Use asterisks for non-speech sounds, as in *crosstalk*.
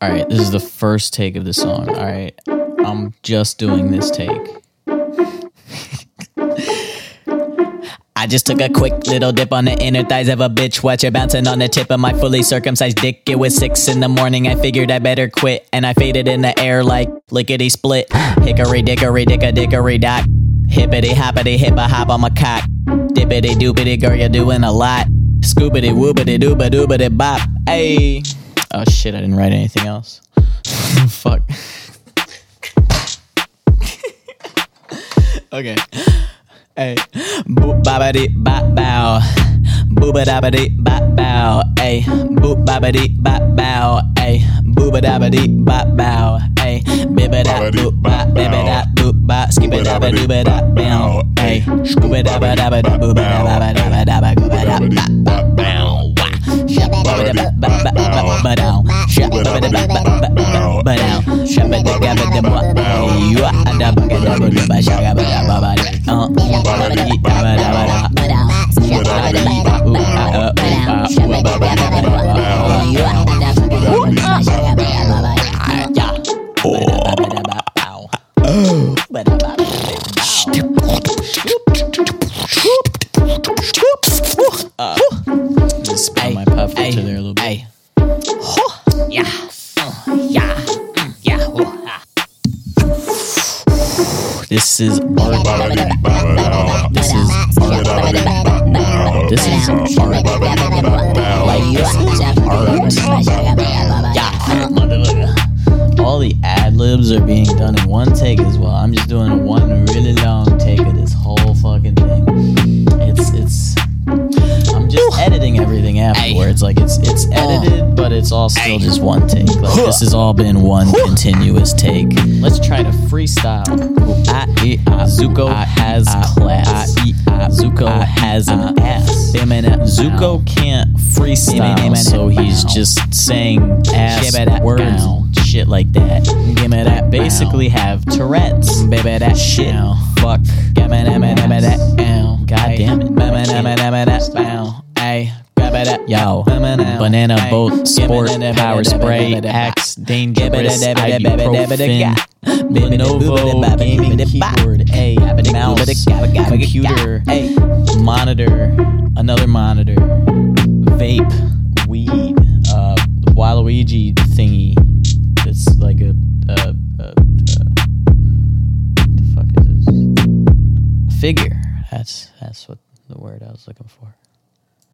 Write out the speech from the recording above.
All right, this is the first take of the song. All right, I'm just doing this take. *laughs* I just took a quick little dip on the inner thighs of a bitch. Watch her bouncing on the tip of my fully circumcised dick. It was six in the morning. I figured I better quit. And I faded in the air like lickety split. Hickory dickory dicka dickory dock. Hippity hoppity hippa hop on my cock. Dippity doopity girl, you're doing a lot. Scoopity whoopity dooba doobity bop. Hey. Oh shit, I didn't write anything else. *laughs* Fuck. *laughs* okay. Hey. Boop babadi bop bow. Booba dabadi bop bow. Hey. Boop babadi bop bow. Hey. Booba dabadi bop bow. Hey. Bibba da boop bop. Bibba da boop bop. Skibba dabba dooba da bow. Hey. Scooba dabba dabba da booba dabba dabba dabba Shabba da. Uh. Da. Just spin my puff up to there a little bit. This This is. This is this is. All the ad libs are being done in one take as well. I'm just doing one everything afterwards. Like it's it's edited, but it's all still just one take. Like this has all been one continuous take. Let's try to freestyle. Zuko has class. Zuko has an ass. Zuko can't freestyle, so he's just saying ass words, shit like that. Give me that. Basically have Tourette's. Baby, that shit. Fuck. Give me that. God damn Yo, banana boat, sport, power spray, axe, dangerous, ibuprofen, Lenovo, gaming keyboard, a mouse, computer, monitor, another monitor, vape, weed, uh, Waluigi thingy. That's like a, uh, uh, uh, what the fuck is this? figure. That's that's what the word I was looking for.